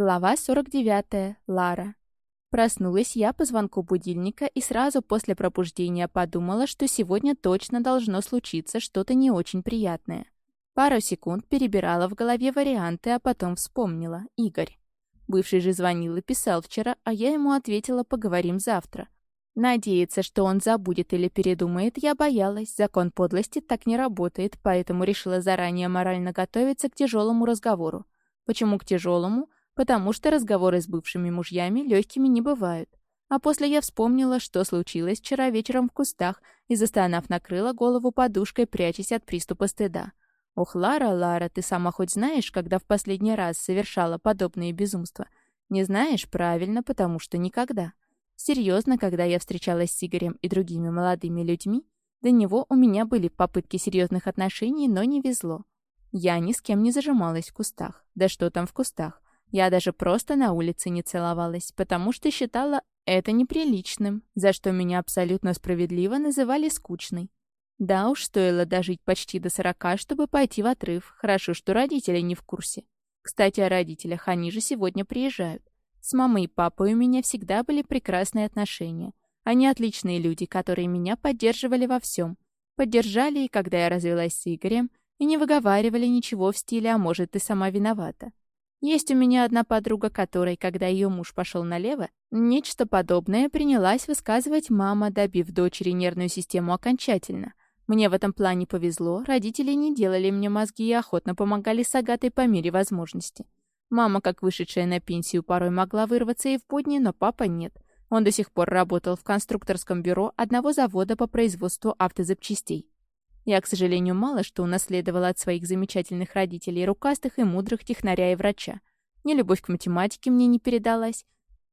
Глава 49. Лара. Проснулась я по звонку будильника и сразу после пробуждения подумала, что сегодня точно должно случиться что-то не очень приятное. Пару секунд перебирала в голове варианты, а потом вспомнила. Игорь. Бывший же звонил и писал вчера, а я ему ответила «поговорим завтра». Надеяться, что он забудет или передумает, я боялась. Закон подлости так не работает, поэтому решила заранее морально готовиться к тяжелому разговору. Почему к тяжелому? Потому что разговоры с бывшими мужьями легкими не бывают. А после я вспомнила, что случилось вчера вечером в кустах, и, застонав, накрыла голову подушкой, прячась от приступа стыда. «Ох, Лара, Лара, ты сама хоть знаешь, когда в последний раз совершала подобные безумства? Не знаешь? Правильно, потому что никогда. Серьезно, когда я встречалась с Игорем и другими молодыми людьми, до него у меня были попытки серьезных отношений, но не везло. Я ни с кем не зажималась в кустах. Да что там в кустах? Я даже просто на улице не целовалась, потому что считала это неприличным, за что меня абсолютно справедливо называли скучной. Да уж, стоило дожить почти до сорока, чтобы пойти в отрыв. Хорошо, что родители не в курсе. Кстати, о родителях, они же сегодня приезжают. С мамой и папой у меня всегда были прекрасные отношения. Они отличные люди, которые меня поддерживали во всем. Поддержали и когда я развелась с Игорем, и не выговаривали ничего в стиле «а может, ты сама виновата». Есть у меня одна подруга, которой, когда ее муж пошел налево, нечто подобное принялась высказывать мама, добив дочери нервную систему окончательно. Мне в этом плане повезло, родители не делали мне мозги и охотно помогали с Агатой по мере возможности. Мама, как вышедшая на пенсию, порой могла вырваться и в будни, но папа нет. Он до сих пор работал в конструкторском бюро одного завода по производству автозапчастей. Я, к сожалению, мало что унаследовала от своих замечательных родителей, рукастых и мудрых технаря и врача. Ни любовь к математике мне не передалась,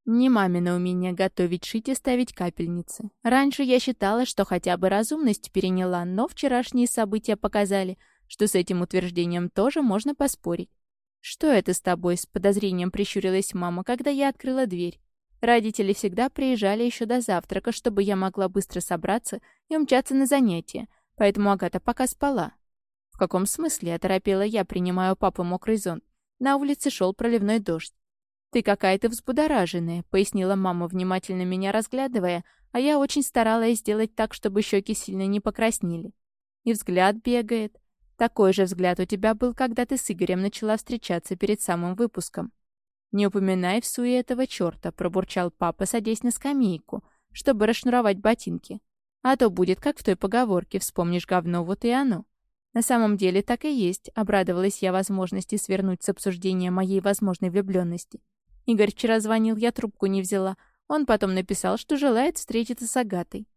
ни мамина умение готовить, шить и ставить капельницы. Раньше я считала, что хотя бы разумность переняла, но вчерашние события показали, что с этим утверждением тоже можно поспорить. «Что это с тобой?» — с подозрением прищурилась мама, когда я открыла дверь. Родители всегда приезжали еще до завтрака, чтобы я могла быстро собраться и умчаться на занятия, Поэтому Агата пока спала. В каком смысле, оторопела я, принимая у папы мокрый зонт. На улице шел проливной дождь. «Ты какая-то взбудораженная», — пояснила мама, внимательно меня разглядывая, а я очень старалась сделать так, чтобы щеки сильно не покраснели. И взгляд бегает. Такой же взгляд у тебя был, когда ты с Игорем начала встречаться перед самым выпуском. «Не упоминай в суе этого черта», — пробурчал папа, садясь на скамейку, чтобы расшнуровать ботинки. А то будет, как в той поговорке, вспомнишь говно, вот и оно. На самом деле так и есть, обрадовалась я возможности свернуть с обсуждения моей возможной влюбленности. Игорь вчера звонил, я трубку не взяла. Он потом написал, что желает встретиться с Агатой.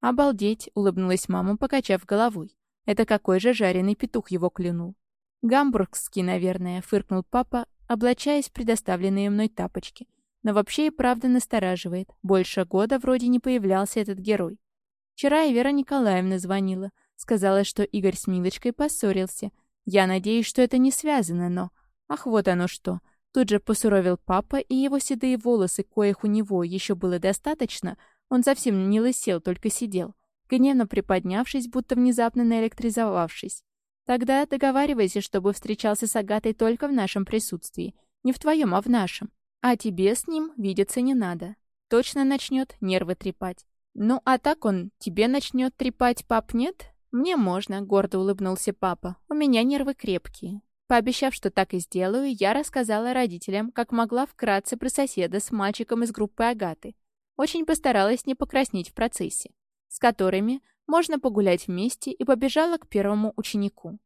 «Обалдеть!» — улыбнулась мама, покачав головой. «Это какой же жареный петух его клюнул?» «Гамбургский, наверное», — фыркнул папа, облачаясь в предоставленные мной тапочки. Но вообще и правда настораживает. Больше года вроде не появлялся этот герой. Вчера и Вера Николаевна звонила. Сказала, что Игорь с Милочкой поссорился. Я надеюсь, что это не связано, но... Ах, вот оно что. Тут же посуровил папа, и его седые волосы, коих у него еще было достаточно, он совсем не лысел, только сидел, гневно приподнявшись, будто внезапно наэлектризовавшись. Тогда договаривайся, чтобы встречался с Агатой только в нашем присутствии. Не в твоем, а в нашем. А тебе с ним видеться не надо. Точно начнет нервы трепать. «Ну, а так он тебе начнет трепать, пап, нет?» «Мне можно», — гордо улыбнулся папа. «У меня нервы крепкие». Пообещав, что так и сделаю, я рассказала родителям, как могла вкратце про соседа с мальчиком из группы Агаты. Очень постаралась не покраснеть в процессе, с которыми можно погулять вместе и побежала к первому ученику.